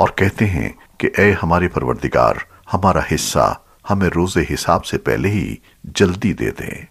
اور کہتے ہیں کہ اے ہمارے پروردگار، ہمارا حصہ ہمیں روز حساب سے پہلے ہی جلدی دے دیں۔